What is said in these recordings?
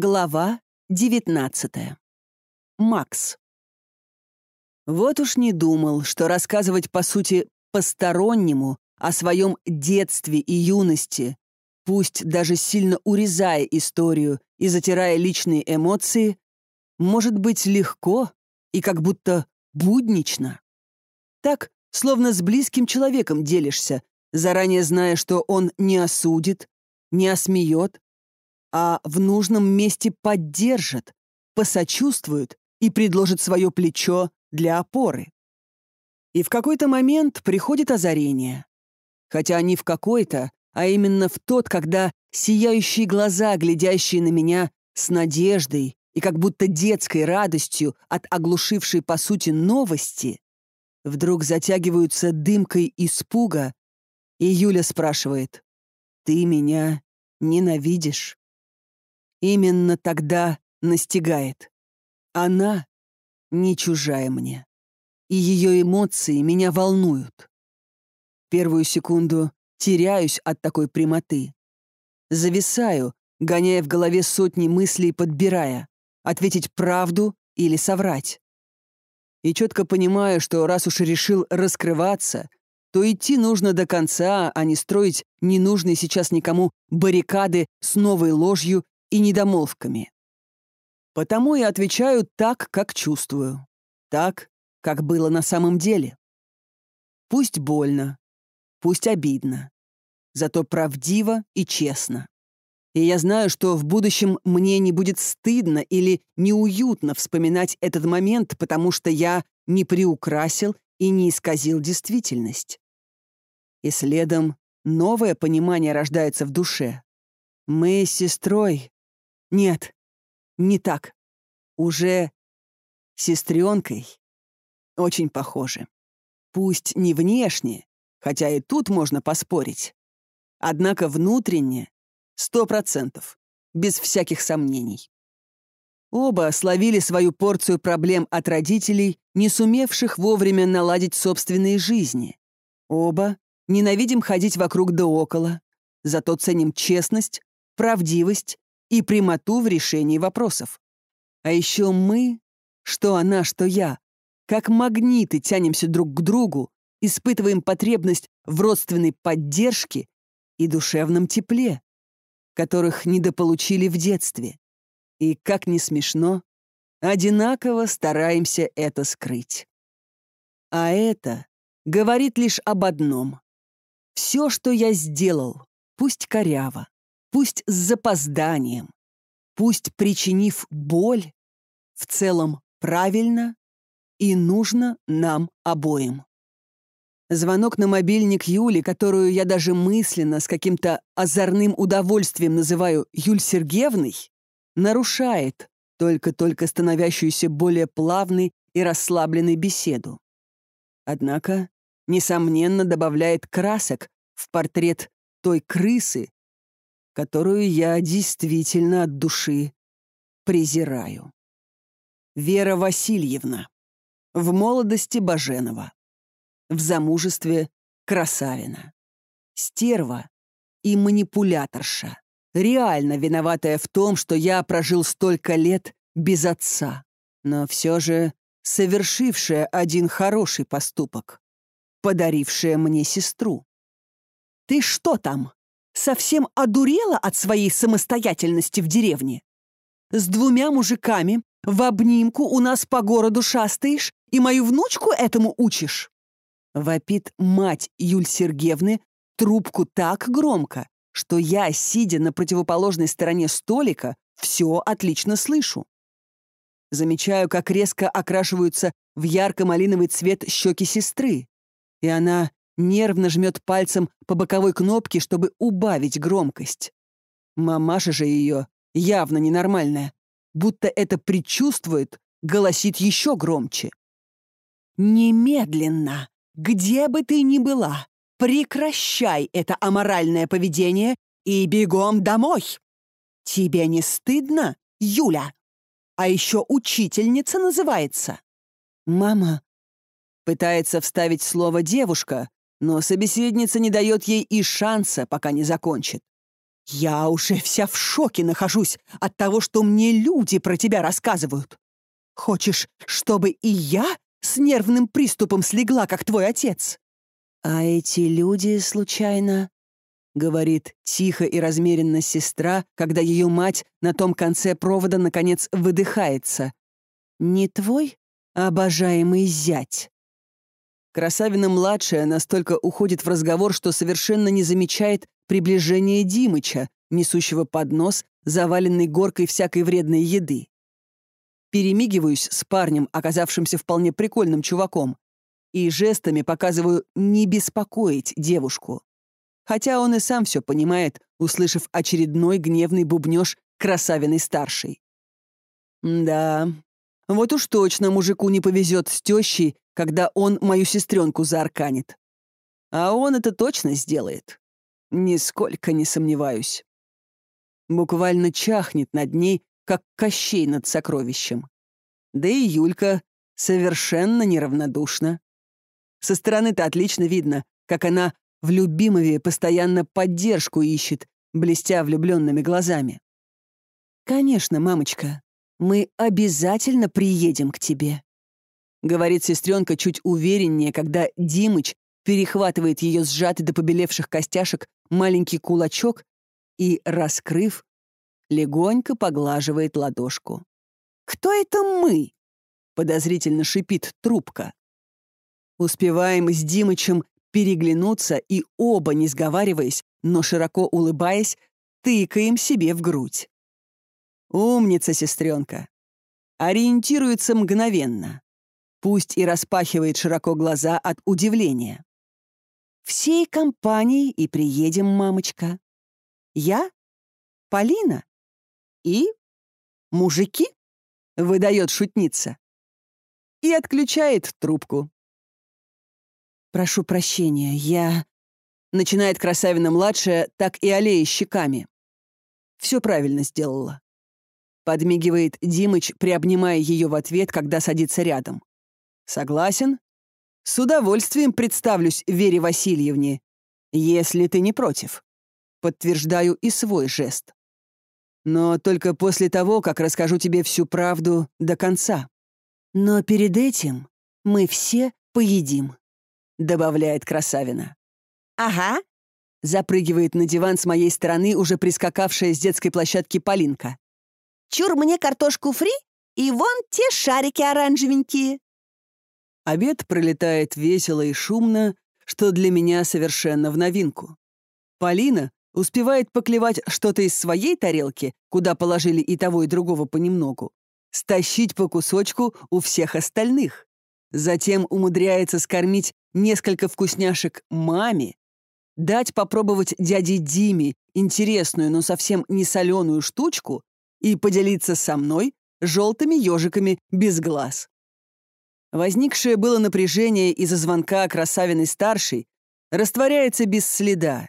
Глава 19. Макс. Вот уж не думал, что рассказывать, по сути, постороннему о своем детстве и юности, пусть даже сильно урезая историю и затирая личные эмоции, может быть легко и как будто буднично. Так, словно с близким человеком делишься, заранее зная, что он не осудит, не осмеет, а в нужном месте поддержит, посочувствует и предложит свое плечо для опоры. И в какой-то момент приходит озарение. Хотя не в какой-то, а именно в тот, когда сияющие глаза, глядящие на меня с надеждой и как будто детской радостью от оглушившей по сути новости, вдруг затягиваются дымкой испуга, и Юля спрашивает, «Ты меня ненавидишь?» Именно тогда настигает. Она не чужая мне. И ее эмоции меня волнуют. Первую секунду теряюсь от такой прямоты. Зависаю, гоняя в голове сотни мыслей, подбирая, ответить правду или соврать. И четко понимаю, что раз уж решил раскрываться, то идти нужно до конца, а не строить ненужные сейчас никому баррикады с новой ложью и недомолвками. Потому я отвечаю так, как чувствую. Так, как было на самом деле. Пусть больно, пусть обидно. Зато правдиво и честно. И я знаю, что в будущем мне не будет стыдно или неуютно вспоминать этот момент, потому что я не приукрасил и не исказил действительность. И следом новое понимание рождается в душе. Мы с сестрой нет, не так. Уже сестренкой. Очень похожи. Пусть не внешне, хотя и тут можно поспорить. Однако внутренне — сто процентов, без всяких сомнений. Оба словили свою порцию проблем от родителей, не сумевших вовремя наладить собственные жизни. Оба ненавидим ходить вокруг да около, зато ценим честность, правдивость и прямоту в решении вопросов. А еще мы, что она, что я, как магниты тянемся друг к другу, испытываем потребность в родственной поддержке и душевном тепле, которых недополучили в детстве. И, как ни смешно, одинаково стараемся это скрыть. А это говорит лишь об одном. Все, что я сделал, пусть коряво, пусть с запозданием, пусть причинив боль, в целом правильно и нужно нам обоим. Звонок на мобильник Юли, которую я даже мысленно с каким-то озорным удовольствием называю Юль Сергеевной, нарушает только-только становящуюся более плавной и расслабленной беседу. Однако, несомненно, добавляет красок в портрет той крысы, которую я действительно от души презираю. Вера Васильевна. В молодости Баженова. В замужестве Красавина. Стерва и манипуляторша, реально виноватая в том, что я прожил столько лет без отца, но все же совершившая один хороший поступок, подарившая мне сестру. «Ты что там?» Совсем одурела от своей самостоятельности в деревне? С двумя мужиками в обнимку у нас по городу шастаешь и мою внучку этому учишь?» Вопит мать Юль Сергеевны трубку так громко, что я, сидя на противоположной стороне столика, все отлично слышу. Замечаю, как резко окрашиваются в ярко-малиновый цвет щеки сестры, и она нервно жмет пальцем по боковой кнопке, чтобы убавить громкость. Мамаша же ее явно ненормальная, будто это предчувствует, голосит еще громче. «Немедленно, где бы ты ни была, прекращай это аморальное поведение и бегом домой! Тебе не стыдно, Юля? А еще учительница называется!» «Мама...» Пытается вставить слово девушка, но собеседница не дает ей и шанса, пока не закончит. Я уже вся в шоке нахожусь от того, что мне люди про тебя рассказывают. Хочешь, чтобы и я с нервным приступом слегла, как твой отец? А эти люди, случайно, говорит тихо и размеренно сестра, когда ее мать на том конце провода наконец выдыхается. Не твой обожаемый зять. Красавина-младшая настолько уходит в разговор, что совершенно не замечает приближение Димыча, несущего поднос, заваленный горкой всякой вредной еды. Перемигиваюсь с парнем, оказавшимся вполне прикольным чуваком, и жестами показываю не беспокоить девушку. Хотя он и сам все понимает, услышав очередной гневный бубнёж красавиной старшей. Да, вот уж точно мужику не повезет с тещей, когда он мою сестренку заарканит. А он это точно сделает. Нисколько не сомневаюсь. Буквально чахнет над ней, как Кощей над сокровищем. Да и Юлька совершенно неравнодушна. Со стороны-то отлично видно, как она в любимове постоянно поддержку ищет, блестя влюбленными глазами. «Конечно, мамочка, мы обязательно приедем к тебе», — говорит сестренка чуть увереннее, когда Димыч перехватывает ее сжатый до побелевших костяшек маленький кулачок и, раскрыв, легонько поглаживает ладошку. «Кто это мы?» — подозрительно шипит трубка. Успеваем с Димычем переглянуться и оба, не сговариваясь, но широко улыбаясь, тыкаем себе в грудь. Умница, сестренка. Ориентируется мгновенно. Пусть и распахивает широко глаза от удивления. Всей компанией и приедем, мамочка. Я, Полина и мужики, выдает шутница. И отключает трубку. Прошу прощения, я... Начинает красавина-младшая, так и аллея щеками. Все правильно сделала. Подмигивает Димыч, приобнимая ее в ответ, когда садится рядом. Согласен? С удовольствием представлюсь Вере Васильевне, если ты не против. Подтверждаю и свой жест. Но только после того, как расскажу тебе всю правду до конца. Но перед этим мы все поедим, добавляет красавина. Ага. Запрыгивает на диван с моей стороны уже прискакавшая с детской площадки Полинка. Чур мне картошку фри и вон те шарики оранжевенькие. Обед пролетает весело и шумно, что для меня совершенно в новинку. Полина успевает поклевать что-то из своей тарелки, куда положили и того, и другого понемногу, стащить по кусочку у всех остальных. Затем умудряется скормить несколько вкусняшек маме, дать попробовать дяде Диме интересную, но совсем не соленую штучку и поделиться со мной желтыми ежиками без глаз. Возникшее было напряжение из-за звонка красавиной-старшей растворяется без следа,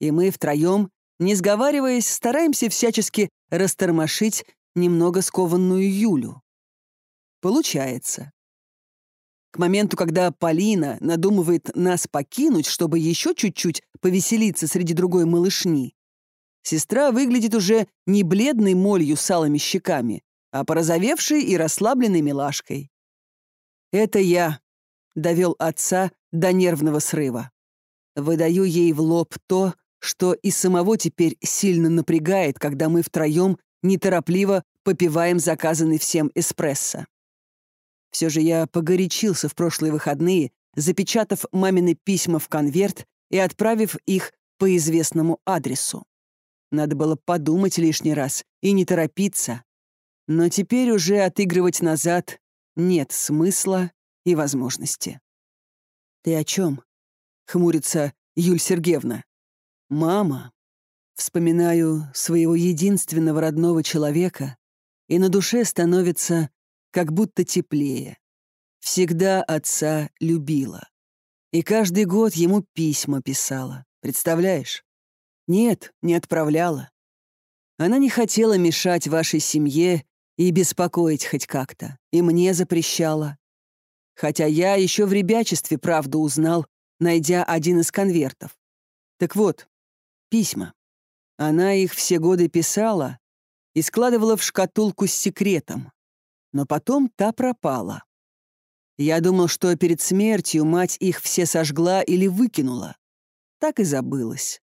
и мы втроем, не сговариваясь, стараемся всячески растормошить немного скованную Юлю. Получается. К моменту, когда Полина надумывает нас покинуть, чтобы еще чуть-чуть повеселиться среди другой малышни, сестра выглядит уже не бледной молью с алыми щеками, а порозовевшей и расслабленной милашкой. Это я довел отца до нервного срыва. Выдаю ей в лоб то, что и самого теперь сильно напрягает, когда мы втроем неторопливо попиваем заказанный всем эспрессо. Все же я погорячился в прошлые выходные, запечатав мамины письма в конверт и отправив их по известному адресу. Надо было подумать лишний раз и не торопиться. Но теперь уже отыгрывать назад нет смысла и возможности. «Ты о чем?» — хмурится Юль Сергеевна. «Мама». Вспоминаю своего единственного родного человека, и на душе становится как будто теплее. Всегда отца любила. И каждый год ему письма писала. Представляешь? Нет, не отправляла. Она не хотела мешать вашей семье и беспокоить хоть как-то, и мне запрещала. Хотя я еще в ребячестве правду узнал, найдя один из конвертов. Так вот, письма. Она их все годы писала и складывала в шкатулку с секретом. Но потом та пропала. Я думал, что перед смертью мать их все сожгла или выкинула. Так и забылась.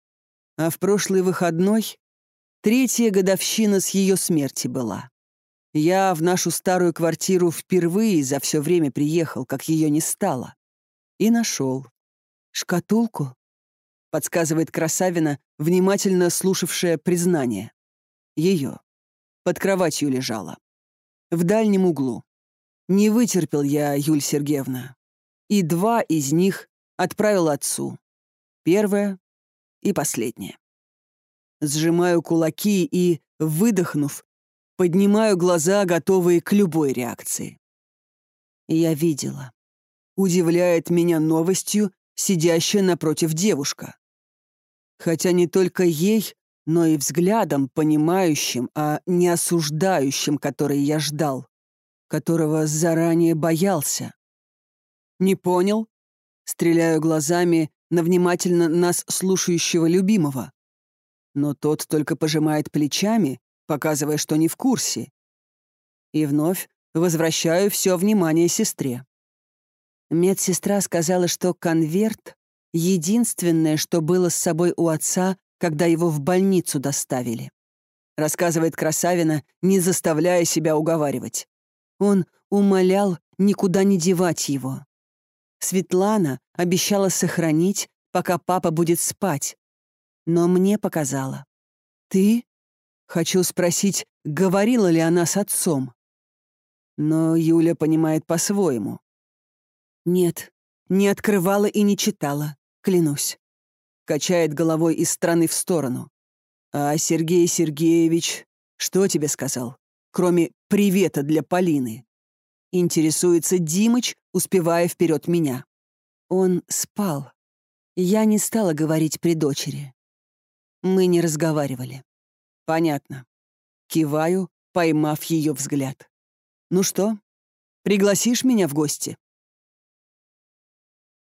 А в прошлый выходной третья годовщина с ее смерти была. Я в нашу старую квартиру впервые за все время приехал, как ее не стало. И нашел. «Шкатулку?» — подсказывает красавина, внимательно слушавшая признание. Ее. Под кроватью лежала. В дальнем углу. Не вытерпел я, Юль Сергеевна. И два из них отправил отцу. Первое и последнее. Сжимаю кулаки и, выдохнув, поднимаю глаза, готовые к любой реакции. Я видела. Удивляет меня новостью сидящая напротив девушка. Хотя не только ей, но и взглядом, понимающим, а не осуждающим, который я ждал которого заранее боялся. «Не понял?» Стреляю глазами на внимательно нас слушающего любимого. Но тот только пожимает плечами, показывая, что не в курсе. И вновь возвращаю все внимание сестре. Медсестра сказала, что конверт — единственное, что было с собой у отца, когда его в больницу доставили. Рассказывает Красавина, не заставляя себя уговаривать. Он умолял никуда не девать его. Светлана обещала сохранить, пока папа будет спать. Но мне показала. «Ты?» Хочу спросить, говорила ли она с отцом. Но Юля понимает по-своему. «Нет, не открывала и не читала, клянусь». Качает головой из стороны в сторону. «А Сергей Сергеевич что тебе сказал?» кроме привета для Полины. Интересуется Димыч, успевая вперед меня. Он спал. Я не стала говорить при дочери. Мы не разговаривали. Понятно. Киваю, поймав ее взгляд. Ну что, пригласишь меня в гости?